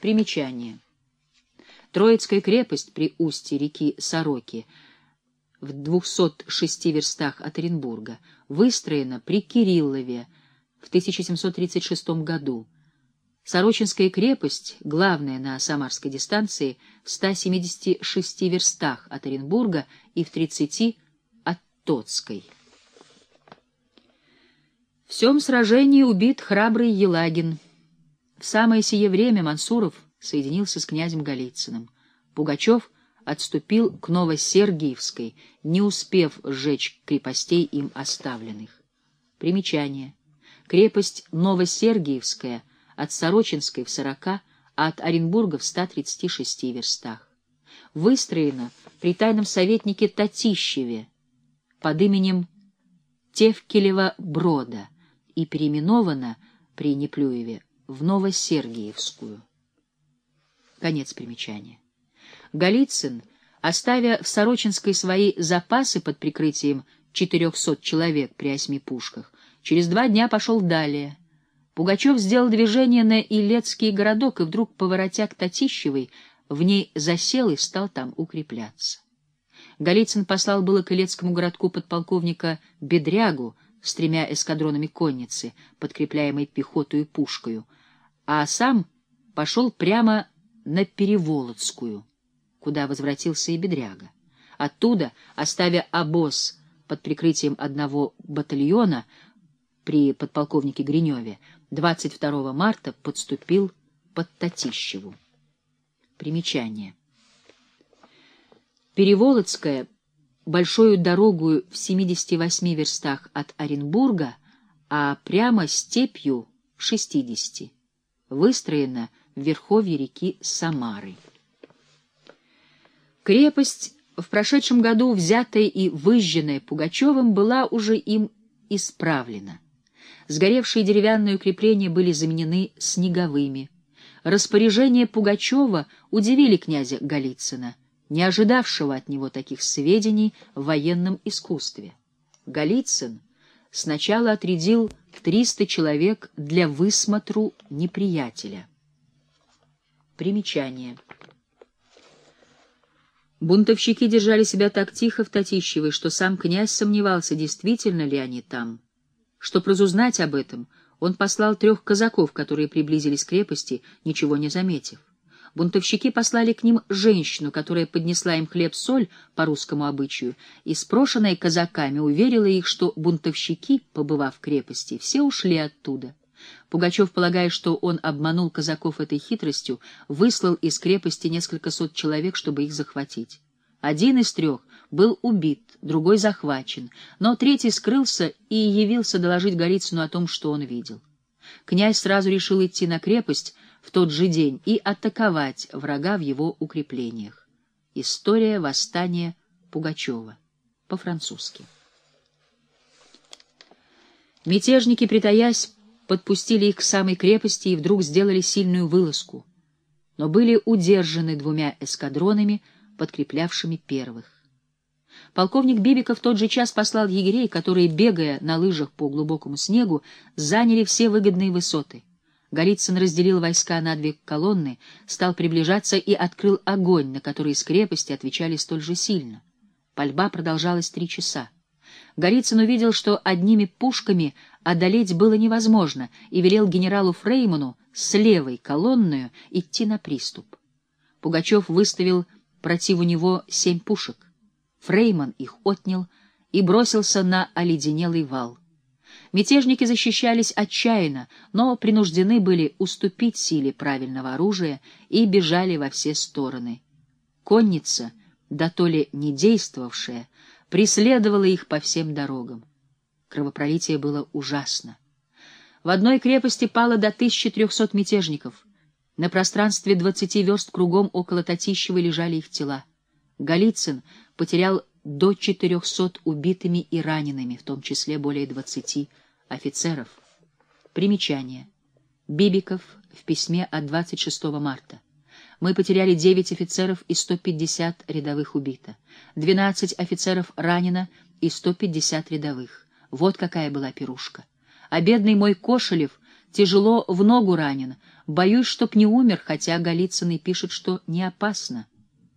Примечание. Троицкая крепость при устье реки Сороки в 206 верстах от Оренбурга выстроена при Кириллове в 1736 году. Сорочинская крепость, главная на Самарской дистанции, в 176 верстах от Оренбурга и в 30 от Тоцкой. В всем сражении убит храбрый Елагин. В самое сие время Мансуров соединился с князем Голицыным. Пугачев отступил к Новосергиевской, не успев сжечь крепостей им оставленных. Примечание. Крепость Новосергиевская от Сорочинской в 40, а от Оренбурга в 136 верстах. Выстроена при тайном советнике Татищеве под именем Тевкелева Брода и переименована при Неплюеве в Новосергиевскую. Конец примечания. Голицын, оставя в Сорочинской свои запасы под прикрытием 400 человек при осьми пушках, через два дня пошел далее. Пугачев сделал движение на Илецкий городок и вдруг, поворотя к Татищевой, в ней засел и стал там укрепляться. Голицын послал было к Илецкому городку подполковника Бедрягу с тремя эскадронами конницы, подкрепляемой пехотой и пушкою, а сам пошел прямо на Переволодскую, куда возвратился и Бедряга. Оттуда, оставя обоз под прикрытием одного батальона при подполковнике Гриневе, 22 марта подступил под Татищеву. Примечание. Переволодская, большую дорогу в 78 верстах от Оренбурга, а прямо степью в 60 выстроена в верховье реки Самары. Крепость, в прошедшем году взятая и выжженная Пугачевым, была уже им исправлена. Сгоревшие деревянные укрепления были заменены снеговыми. Распоряжения Пугачева удивили князя Голицына, не ожидавшего от него таких сведений в военном искусстве. Голицын сначала отрядил 300 человек для высмотру неприятеля. Примечание. Бунтовщики держали себя так тихо в Татищевой, что сам князь сомневался, действительно ли они там. Чтоб разузнать об этом, он послал трех казаков, которые приблизились к крепости, ничего не заметив. Бунтовщики послали к ним женщину, которая поднесла им хлеб-соль по русскому обычаю, и, спрошенная казаками, уверила их, что бунтовщики, побывав в крепости, все ушли оттуда. Пугачев, полагая, что он обманул казаков этой хитростью, выслал из крепости несколько сот человек, чтобы их захватить. Один из трех был убит, другой захвачен, но третий скрылся и явился доложить Голицыну о том, что он видел. Князь сразу решил идти на крепость, в тот же день и атаковать врага в его укреплениях. История восстания Пугачева. По-французски. Мятежники, притаясь, подпустили их к самой крепости и вдруг сделали сильную вылазку, но были удержаны двумя эскадронами, подкреплявшими первых. Полковник Бибиков тот же час послал егерей, которые, бегая на лыжах по глубокому снегу, заняли все выгодные высоты. Голицын разделил войска на две колонны, стал приближаться и открыл огонь, на который из крепости отвечали столь же сильно. Пальба продолжалась три часа. Голицын увидел, что одними пушками одолеть было невозможно, и велел генералу Фрейману с левой колонною идти на приступ. Пугачев выставил против у него семь пушек. Фрейман их отнял и бросился на оледенелый вал. Мятежники защищались отчаянно, но принуждены были уступить силе правильного оружия и бежали во все стороны. Конница, да то ли не действовавшая, преследовала их по всем дорогам. Кровопролитие было ужасно. В одной крепости пало до 1300 мятежников. На пространстве двадцати верст кругом около Татищева лежали их тела. Голицын потерял до 400 убитыми и ранеными, в том числе более 20 офицеров. Примечание. Бибиков в письме от 26 марта. Мы потеряли 9 офицеров и 150 рядовых убито. 12 офицеров ранено и 150 рядовых. Вот какая была пирушка. А бедный мой Кошелев Тяжело в ногу ранен. Боюсь, чтоб не умер, хотя Голицын и пишет, что не опасно.